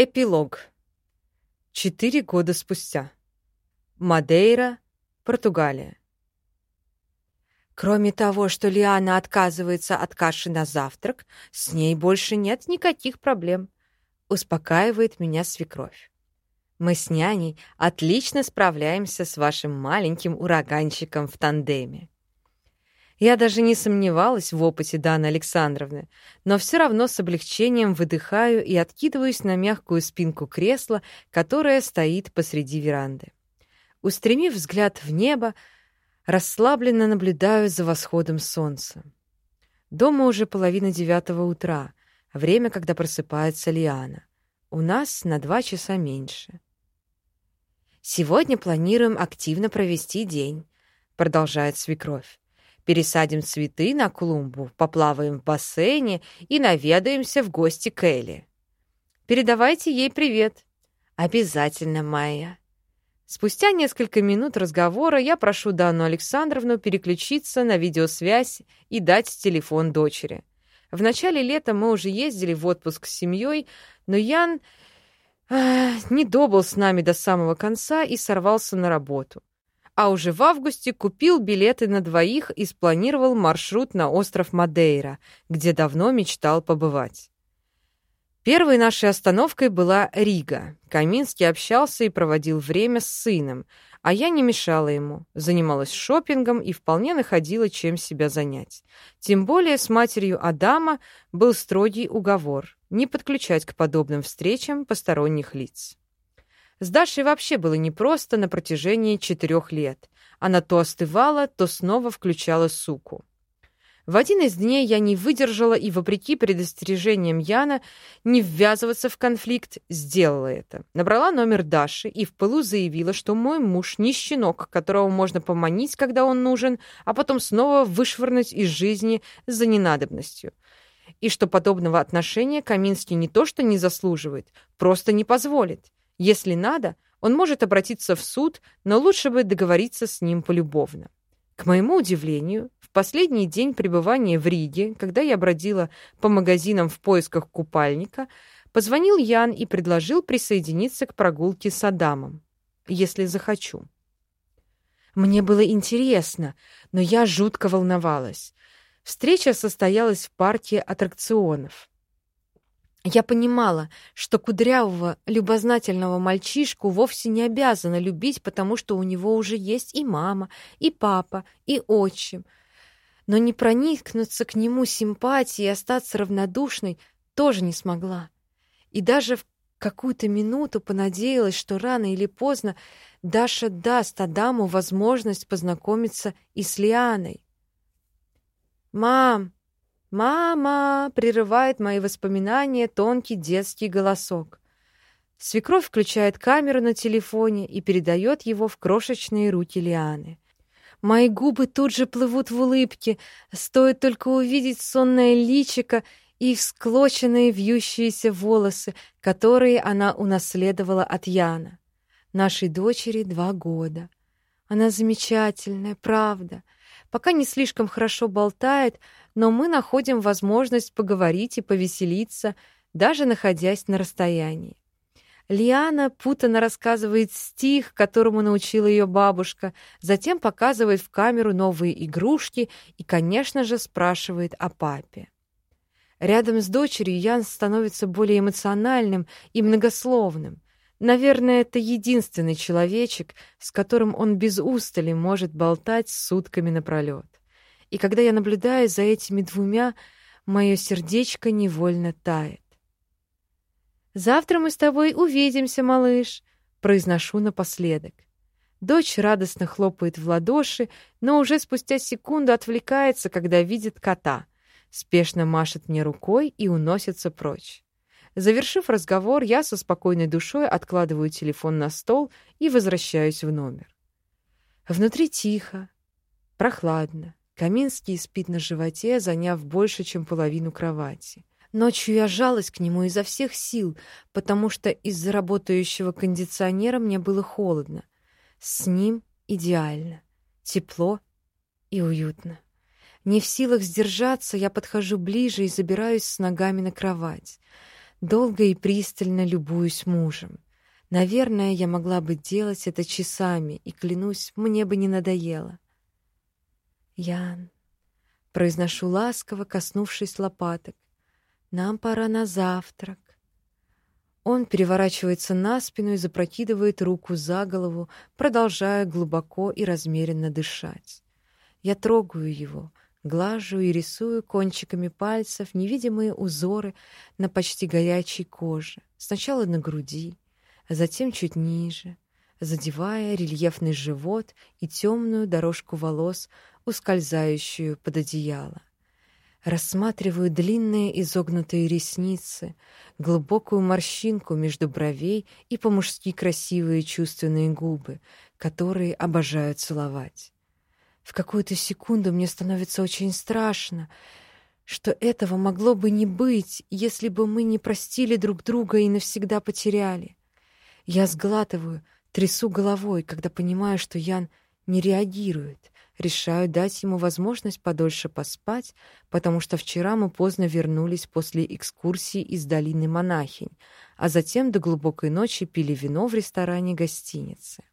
Эпилог. Четыре года спустя. Мадейра, Португалия. Кроме того, что Лиана отказывается от каши на завтрак, с ней больше нет никаких проблем. Успокаивает меня свекровь. Мы с няней отлично справляемся с вашим маленьким ураганчиком в тандеме. Я даже не сомневалась в опыте Даны Александровны, но все равно с облегчением выдыхаю и откидываюсь на мягкую спинку кресла, которое стоит посреди веранды. Устремив взгляд в небо, расслабленно наблюдаю за восходом солнца. Дома уже половина девятого утра, время, когда просыпается Лиана. У нас на два часа меньше. «Сегодня планируем активно провести день», — продолжает свекровь. Пересадим цветы на клумбу, поплаваем в бассейне и наведаемся в гости к Элли. Передавайте ей привет. Обязательно, Майя. Спустя несколько минут разговора я прошу Данну Александровну переключиться на видеосвязь и дать телефон дочери. В начале лета мы уже ездили в отпуск с семьей, но Ян э, не добыл с нами до самого конца и сорвался на работу а уже в августе купил билеты на двоих и спланировал маршрут на остров Мадейра, где давно мечтал побывать. Первой нашей остановкой была Рига. Каминский общался и проводил время с сыном, а я не мешала ему, занималась шопингом и вполне находила, чем себя занять. Тем более с матерью Адама был строгий уговор не подключать к подобным встречам посторонних лиц. С Дашей вообще было непросто на протяжении четырех лет. Она то остывала, то снова включала суку. В один из дней я не выдержала и, вопреки предостережениям Яна, не ввязываться в конфликт, сделала это. Набрала номер Даши и в пылу заявила, что мой муж не щенок, которого можно поманить, когда он нужен, а потом снова вышвырнуть из жизни за ненадобностью. И что подобного отношения Каминский не то что не заслуживает, просто не позволит. Если надо, он может обратиться в суд, но лучше бы договориться с ним полюбовно. К моему удивлению, в последний день пребывания в Риге, когда я бродила по магазинам в поисках купальника, позвонил Ян и предложил присоединиться к прогулке с Адамом, если захочу. Мне было интересно, но я жутко волновалась. Встреча состоялась в парке аттракционов. Я понимала, что кудрявого, любознательного мальчишку вовсе не обязана любить, потому что у него уже есть и мама, и папа, и отчим. Но не проникнуться к нему симпатией и остаться равнодушной тоже не смогла. И даже в какую-то минуту понадеялась, что рано или поздно Даша даст Адаму возможность познакомиться и с Лианой. «Мам!» «Мама!» — прерывает мои воспоминания тонкий детский голосок. Свекровь включает камеру на телефоне и передает его в крошечные руки Лианы. Мои губы тут же плывут в улыбке, стоит только увидеть сонное личико и всклоченные вьющиеся волосы, которые она унаследовала от Яна. Нашей дочери два года. Она замечательная, правда. Пока не слишком хорошо болтает, но мы находим возможность поговорить и повеселиться, даже находясь на расстоянии. Лиана путано рассказывает стих, которому научила ее бабушка, затем показывает в камеру новые игрушки и, конечно же, спрашивает о папе. Рядом с дочерью Ян становится более эмоциональным и многословным. Наверное, это единственный человечек, с которым он без устали может болтать сутками напролет. И когда я наблюдаю за этими двумя, мое сердечко невольно тает. «Завтра мы с тобой увидимся, малыш», — произношу напоследок. Дочь радостно хлопает в ладоши, но уже спустя секунду отвлекается, когда видит кота. Спешно машет мне рукой и уносится прочь. Завершив разговор, я со спокойной душой откладываю телефон на стол и возвращаюсь в номер. Внутри тихо, прохладно. Каминский спит на животе, заняв больше, чем половину кровати. Ночью я жалась к нему изо всех сил, потому что из-за работающего кондиционера мне было холодно. С ним идеально, тепло и уютно. Не в силах сдержаться, я подхожу ближе и забираюсь с ногами на кровать. долго и пристально любуюсь мужем. Наверное, я могла бы делать это часами, и, клянусь, мне бы не надоело. «Ян», — произношу ласково, коснувшись лопаток, — «нам пора на завтрак». Он переворачивается на спину и запрокидывает руку за голову, продолжая глубоко и размеренно дышать. Я трогаю его, глажу и рисую кончиками пальцев невидимые узоры на почти горячей коже, сначала на груди, а затем чуть ниже, задевая рельефный живот и темную дорожку волос, ускользающую под одеяло. Рассматриваю длинные изогнутые ресницы, глубокую морщинку между бровей и по-мужски красивые чувственные губы, которые обожаю целовать. В какую-то секунду мне становится очень страшно, что этого могло бы не быть, если бы мы не простили друг друга и навсегда потеряли. Я сглатываю, трясу головой, когда понимаю, что Ян не реагирует, Решаю дать ему возможность подольше поспать, потому что вчера мы поздно вернулись после экскурсии из долины монахинь, а затем до глубокой ночи пили вино в ресторане гостиницы.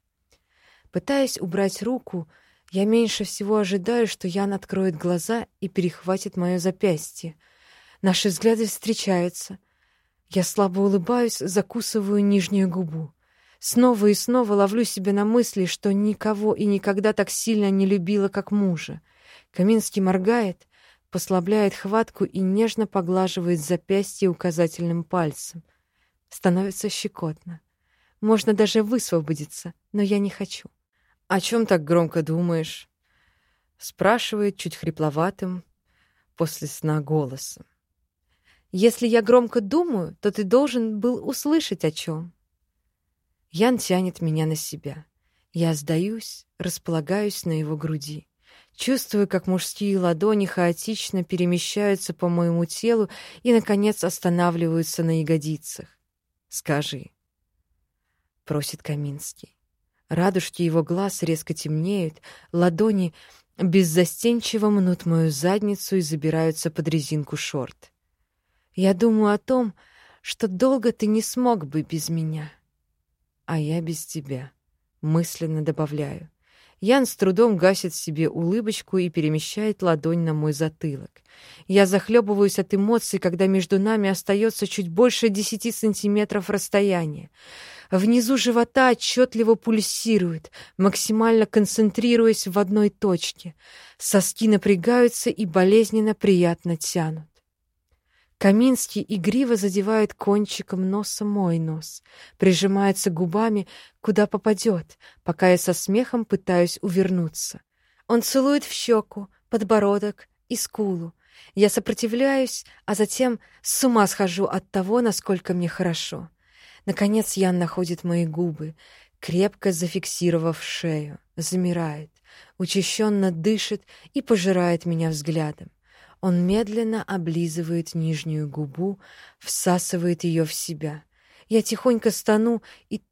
Пытаясь убрать руку, я меньше всего ожидаю, что Ян откроет глаза и перехватит мое запястье. Наши взгляды встречаются. Я слабо улыбаюсь, закусываю нижнюю губу. Снова и снова ловлю себя на мысли, что никого и никогда так сильно не любила, как мужа. Каминский моргает, послабляет хватку и нежно поглаживает запястье указательным пальцем. Становится щекотно. Можно даже высвободиться, но я не хочу. «О чем так громко думаешь?» Спрашивает чуть хрипловатым после сна голосом. «Если я громко думаю, то ты должен был услышать о чем. Ян тянет меня на себя. Я сдаюсь, располагаюсь на его груди. Чувствую, как мужские ладони хаотично перемещаются по моему телу и, наконец, останавливаются на ягодицах. «Скажи», — просит Каминский. Радужки его глаз резко темнеют, ладони беззастенчиво мнут мою задницу и забираются под резинку шорт. Я думаю о том, что долго ты не смог бы без меня а я без тебя. Мысленно добавляю. Ян с трудом гасит себе улыбочку и перемещает ладонь на мой затылок. Я захлебываюсь от эмоций, когда между нами остается чуть больше десяти сантиметров расстояния. Внизу живота отчетливо пульсирует, максимально концентрируясь в одной точке. Соски напрягаются и болезненно приятно тянут. Каминский игриво задевает кончиком носа мой нос, прижимается губами, куда попадет, пока я со смехом пытаюсь увернуться. Он целует в щеку, подбородок и скулу. Я сопротивляюсь, а затем с ума схожу от того, насколько мне хорошо. Наконец Ян находит мои губы, крепко зафиксировав шею, замирает, учащенно дышит и пожирает меня взглядом. Он медленно облизывает нижнюю губу, всасывает ее в себя. Я тихонько стану и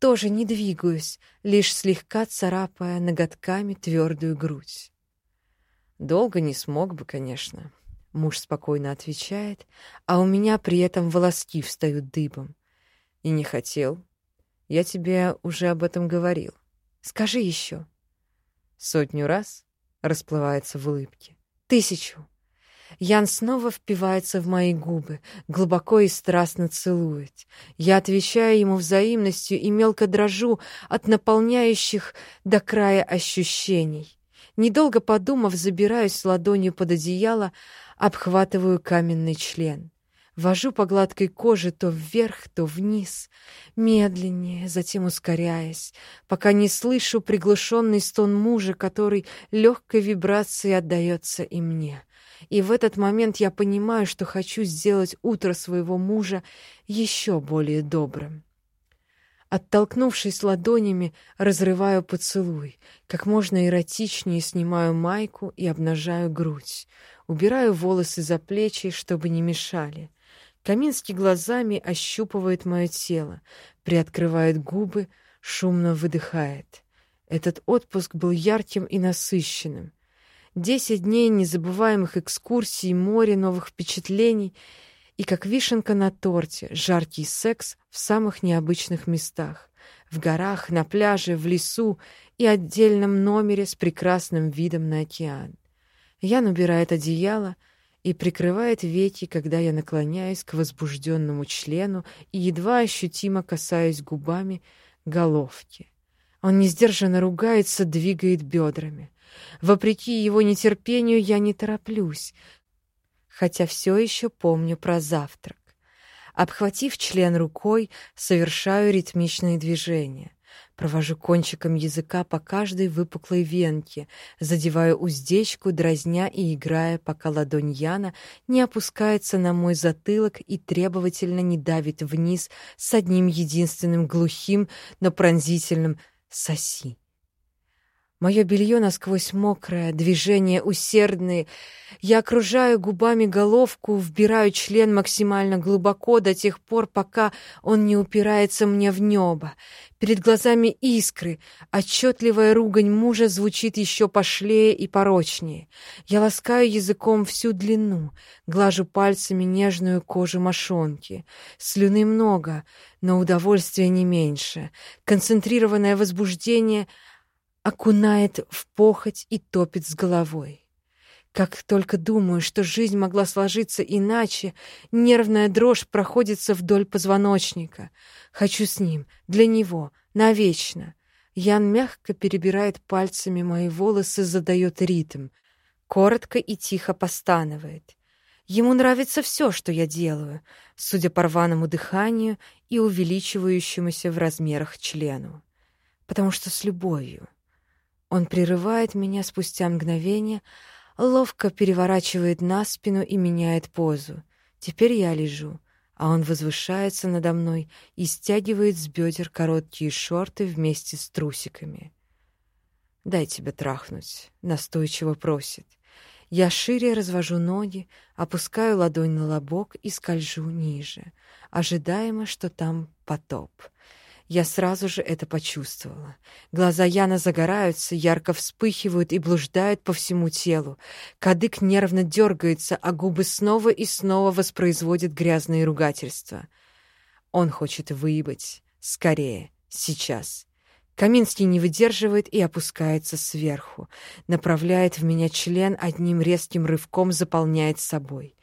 тоже не двигаюсь, лишь слегка царапая ноготками твердую грудь. Долго не смог бы, конечно. Муж спокойно отвечает, а у меня при этом волоски встают дыбом. И не хотел. Я тебе уже об этом говорил. Скажи еще. Сотню раз расплывается в улыбке. Тысячу. Ян снова впивается в мои губы, глубоко и страстно целует. Я отвечаю ему взаимностью и мелко дрожу от наполняющих до края ощущений. Недолго подумав, забираюсь ладонью под одеяло, обхватываю каменный член. Вожу по гладкой коже то вверх, то вниз, медленнее, затем ускоряясь, пока не слышу приглушенный стон мужа, который легкой вибрацией отдается и мне. И в этот момент я понимаю, что хочу сделать утро своего мужа еще более добрым. Оттолкнувшись ладонями, разрываю поцелуй, как можно эротичнее снимаю майку и обнажаю грудь, убираю волосы за плечи, чтобы не мешали. Каминский глазами ощупывает мое тело, приоткрывает губы, шумно выдыхает. Этот отпуск был ярким и насыщенным. Десять дней незабываемых экскурсий, море новых впечатлений. И как вишенка на торте, жаркий секс в самых необычных местах. В горах, на пляже, в лесу и отдельном номере с прекрасным видом на океан. Ян убирает одеяло и прикрывает веки, когда я наклоняюсь к возбужденному члену и едва ощутимо касаюсь губами головки. Он несдержанно ругается, двигает бедрами. Вопреки его нетерпению я не тороплюсь, хотя все еще помню про завтрак. Обхватив член рукой, совершаю ритмичные движения. Провожу кончиком языка по каждой выпуклой венке, задеваю уздечку, дразня и играя, пока ладонь Яна не опускается на мой затылок и требовательно не давит вниз с одним единственным глухим, но пронзительным «соси». Мое белье насквозь мокрое, движения усердные. Я окружаю губами головку, вбираю член максимально глубоко до тех пор, пока он не упирается мне в небо. Перед глазами искры, отчетливая ругань мужа звучит еще пошлее и порочнее. Я ласкаю языком всю длину, глажу пальцами нежную кожу мошонки. Слюны много, но удовольствия не меньше. Концентрированное возбуждение — окунает в похоть и топит с головой. Как только думаю, что жизнь могла сложиться иначе, нервная дрожь проходится вдоль позвоночника. Хочу с ним, для него, навечно. Ян мягко перебирает пальцами мои волосы, задает ритм. Коротко и тихо постанывает. Ему нравится все, что я делаю, судя по рваному дыханию и увеличивающемуся в размерах члену. Потому что с любовью. Он прерывает меня спустя мгновение, ловко переворачивает на спину и меняет позу. Теперь я лежу, а он возвышается надо мной и стягивает с бедер короткие шорты вместе с трусиками. «Дай тебя трахнуть», — настойчиво просит. Я шире развожу ноги, опускаю ладонь на лобок и скольжу ниже, ожидаемо, что там потоп — я сразу же это почувствовала. Глаза Яна загораются, ярко вспыхивают и блуждают по всему телу. Кадык нервно дергается, а губы снова и снова воспроизводят грязные ругательства. Он хочет выебать. Скорее. Сейчас. Каминский не выдерживает и опускается сверху. Направляет в меня член, одним резким рывком заполняет собой.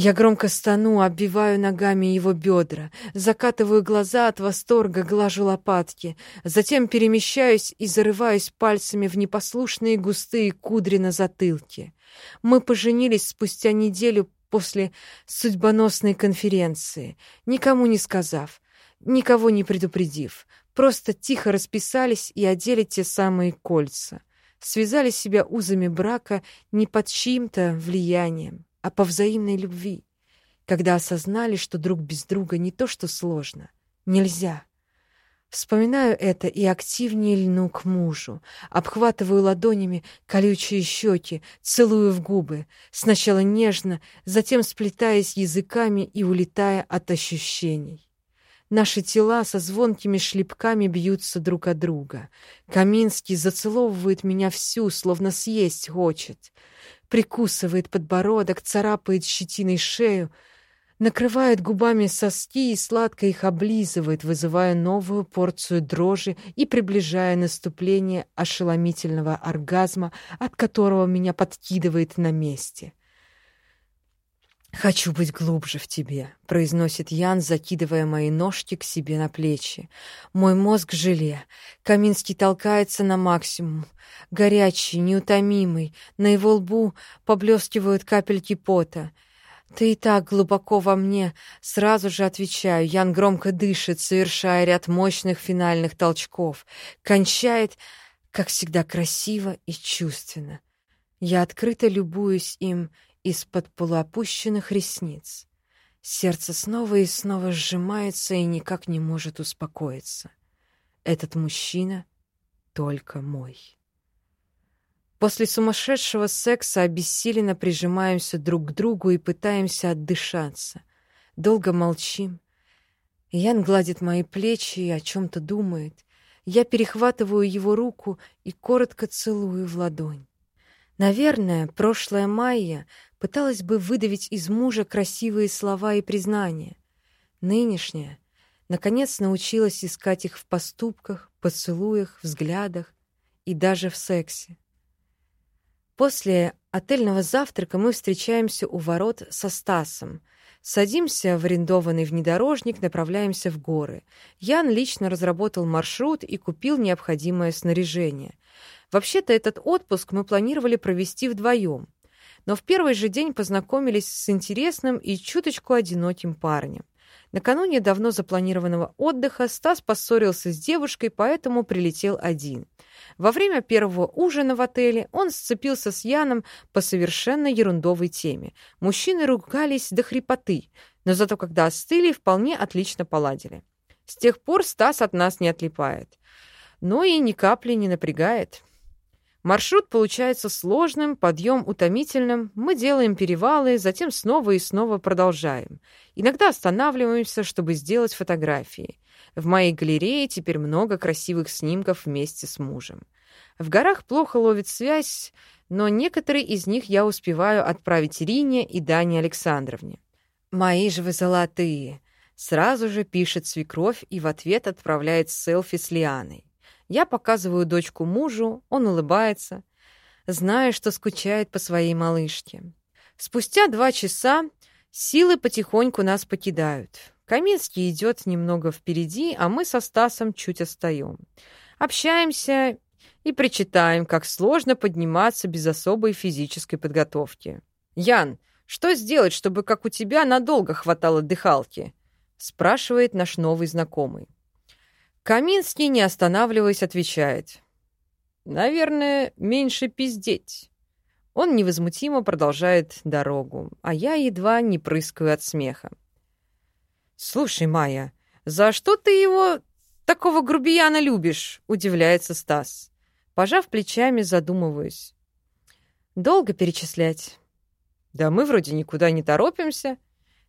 Я громко стану, оббиваю ногами его бедра, закатываю глаза от восторга, глажу лопатки, затем перемещаюсь и зарываюсь пальцами в непослушные густые кудри на затылке. Мы поженились спустя неделю после судьбоносной конференции, никому не сказав, никого не предупредив, просто тихо расписались и одели те самые кольца, связали себя узами брака не под чьим-то влиянием а по взаимной любви, когда осознали, что друг без друга не то что сложно, нельзя. Вспоминаю это и активнее льну к мужу, обхватываю ладонями колючие щеки, целую в губы, сначала нежно, затем сплетаясь языками и улетая от ощущений. Наши тела со звонкими шлепками бьются друг от друга. Каминский зацеловывает меня всю, словно съесть хочет прикусывает подбородок, царапает щетиной шею, накрывает губами соски и сладко их облизывает, вызывая новую порцию дрожи и приближая наступление ошеломительного оргазма, от которого меня подкидывает на месте. «Хочу быть глубже в тебе», — произносит Ян, закидывая мои ножки к себе на плечи. Мой мозг желе. Каминский толкается на максимум. Горячий, неутомимый. На его лбу поблескивают капельки пота. «Ты и так глубоко во мне», — сразу же отвечаю. Ян громко дышит, совершая ряд мощных финальных толчков. Кончает, как всегда, красиво и чувственно. Я открыто любуюсь им — из-под полуопущенных ресниц. Сердце снова и снова сжимается и никак не может успокоиться. Этот мужчина только мой. После сумасшедшего секса обессиленно прижимаемся друг к другу и пытаемся отдышаться. Долго молчим. Ян гладит мои плечи и о чем-то думает. Я перехватываю его руку и коротко целую в ладонь. Наверное, прошлая Майя пыталась бы выдавить из мужа красивые слова и признания. Нынешняя, наконец, научилась искать их в поступках, поцелуях, взглядах и даже в сексе. После отельного завтрака мы встречаемся у ворот со Стасом. Садимся в арендованный внедорожник, направляемся в горы. Ян лично разработал маршрут и купил необходимое снаряжение. Вообще-то этот отпуск мы планировали провести вдвоем, но в первый же день познакомились с интересным и чуточку одиноким парнем. Накануне давно запланированного отдыха Стас поссорился с девушкой, поэтому прилетел один. Во время первого ужина в отеле он сцепился с Яном по совершенно ерундовой теме. Мужчины ругались до хрипоты, но зато когда остыли, вполне отлично поладили. С тех пор Стас от нас не отлипает. Но и ни капли не напрягает. Маршрут получается сложным, подъем утомительным. Мы делаем перевалы, затем снова и снова продолжаем. Иногда останавливаемся, чтобы сделать фотографии. В моей галерее теперь много красивых снимков вместе с мужем. В горах плохо ловит связь, но некоторые из них я успеваю отправить Ирине и Дане Александровне. «Мои же вы золотые!» Сразу же пишет свекровь и в ответ отправляет селфи с Лианой. Я показываю дочку мужу, он улыбается, зная, что скучает по своей малышке. Спустя два часа силы потихоньку нас покидают. Каминский идет немного впереди, а мы со Стасом чуть отстаем. Общаемся и причитаем, как сложно подниматься без особой физической подготовки. «Ян, что сделать, чтобы, как у тебя, надолго хватало дыхалки?» спрашивает наш новый знакомый. Каминский, не останавливаясь, отвечает. «Наверное, меньше пиздеть». Он невозмутимо продолжает дорогу, а я едва не прыскаю от смеха. «Слушай, Майя, за что ты его, такого грубияна, любишь?» — удивляется Стас. Пожав плечами, задумываюсь. «Долго перечислять?» «Да мы вроде никуда не торопимся».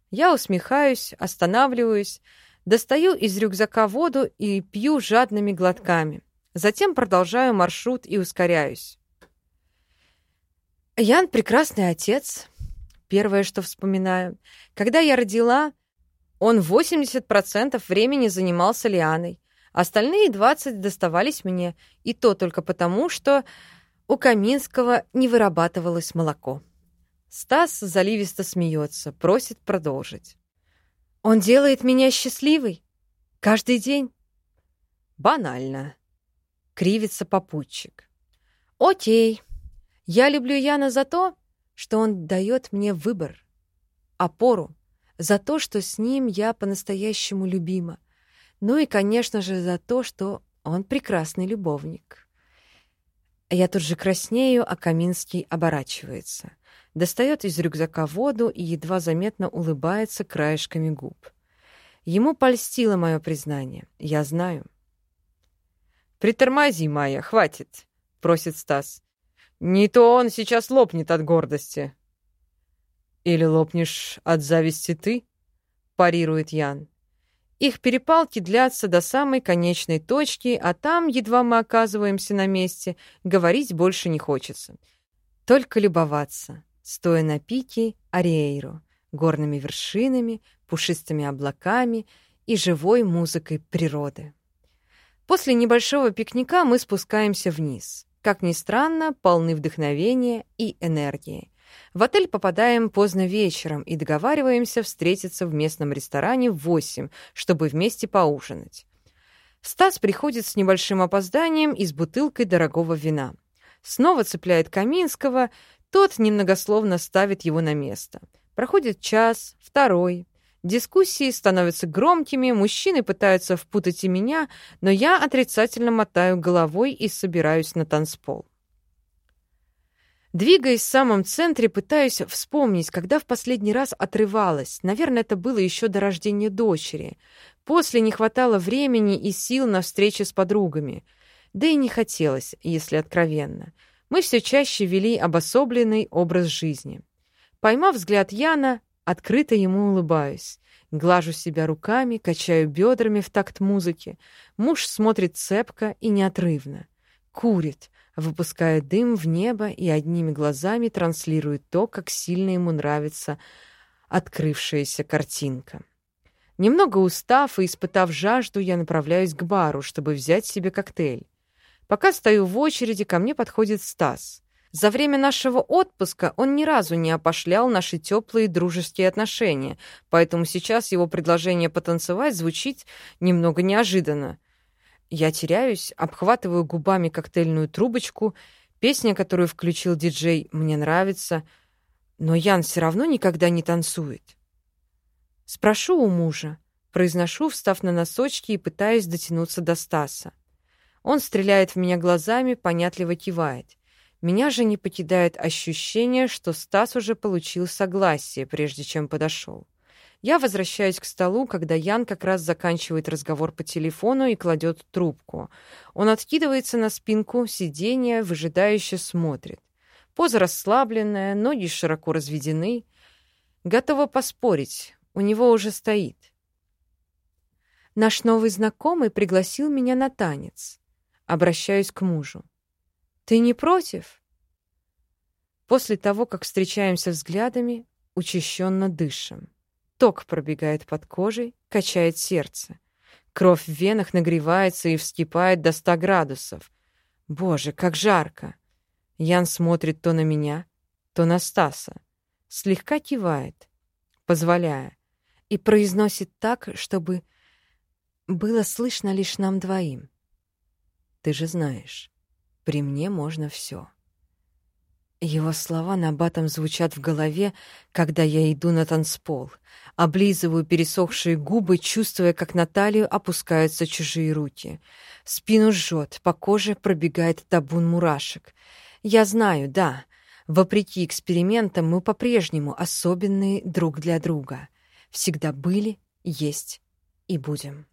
Я усмехаюсь, останавливаюсь, Достаю из рюкзака воду и пью жадными глотками. Затем продолжаю маршрут и ускоряюсь. Ян — прекрасный отец. Первое, что вспоминаю. Когда я родила, он 80% времени занимался Лианой. Остальные 20 доставались мне, и то только потому, что у Каминского не вырабатывалось молоко. Стас заливисто смеется, просит продолжить. Он делает меня счастливой. Каждый день. Банально. Кривится попутчик. Окей. Я люблю Яна за то, что он дает мне выбор, опору, за то, что с ним я по-настоящему любима. Ну и, конечно же, за то, что он прекрасный любовник. Я тут же краснею, а Каминский оборачивается достает из рюкзака воду и едва заметно улыбается краешками губ. Ему польстило мое признание. Я знаю. «Притормози, Майя, хватит», — просит Стас. «Не то он сейчас лопнет от гордости». «Или лопнешь от зависти ты?» — парирует Ян. Их перепалки длятся до самой конечной точки, а там, едва мы оказываемся на месте, говорить больше не хочется. Только любоваться стоя на пике Ариэйро, горными вершинами, пушистыми облаками и живой музыкой природы. После небольшого пикника мы спускаемся вниз. Как ни странно, полны вдохновения и энергии. В отель попадаем поздно вечером и договариваемся встретиться в местном ресторане в 8, чтобы вместе поужинать. Стас приходит с небольшим опозданием и с бутылкой дорогого вина. Снова цепляет Каминского, тот немногословно ставит его на место. Проходит час, второй. Дискуссии становятся громкими, мужчины пытаются впутать и меня, но я отрицательно мотаю головой и собираюсь на танцпол. Двигаясь в самом центре, пытаюсь вспомнить, когда в последний раз отрывалась. Наверное, это было еще до рождения дочери. После не хватало времени и сил на встречи с подругами. Да и не хотелось, если откровенно мы все чаще вели обособленный образ жизни. Поймав взгляд Яна, открыто ему улыбаюсь. Глажу себя руками, качаю бедрами в такт музыки. Муж смотрит цепко и неотрывно. Курит, выпуская дым в небо и одними глазами транслирует то, как сильно ему нравится открывшаяся картинка. Немного устав и испытав жажду, я направляюсь к бару, чтобы взять себе коктейль. Пока стою в очереди, ко мне подходит Стас. За время нашего отпуска он ни разу не опошлял наши теплые дружеские отношения, поэтому сейчас его предложение потанцевать звучит немного неожиданно. Я теряюсь, обхватываю губами коктейльную трубочку. Песня, которую включил диджей, мне нравится, но Ян все равно никогда не танцует. Спрошу у мужа, произношу, встав на носочки и пытаясь дотянуться до Стаса. Он стреляет в меня глазами, понятливо кивает. Меня же не покидает ощущение, что Стас уже получил согласие, прежде чем подошел. Я возвращаюсь к столу, когда Ян как раз заканчивает разговор по телефону и кладет трубку. Он откидывается на спинку сиденья, выжидающе смотрит. Поза расслабленная, ноги широко разведены. Готова поспорить, у него уже стоит. Наш новый знакомый пригласил меня на танец. Обращаюсь к мужу. Ты не против? После того, как встречаемся взглядами, учащенно дышим. Ток пробегает под кожей, качает сердце. Кровь в венах нагревается и вскипает до ста градусов. Боже, как жарко! Ян смотрит то на меня, то на Стаса. Слегка кивает, позволяя и произносит так, чтобы было слышно лишь нам двоим. Ты же знаешь, при мне можно все. Его слова на батом звучат в голове, когда я иду на танцпол, облизываю пересохшие губы, чувствуя, как на талию опускаются чужие руки. Спину жжет, по коже пробегает табун мурашек. Я знаю, да, вопреки экспериментам мы по-прежнему особенные друг для друга — всегда были, есть и будем.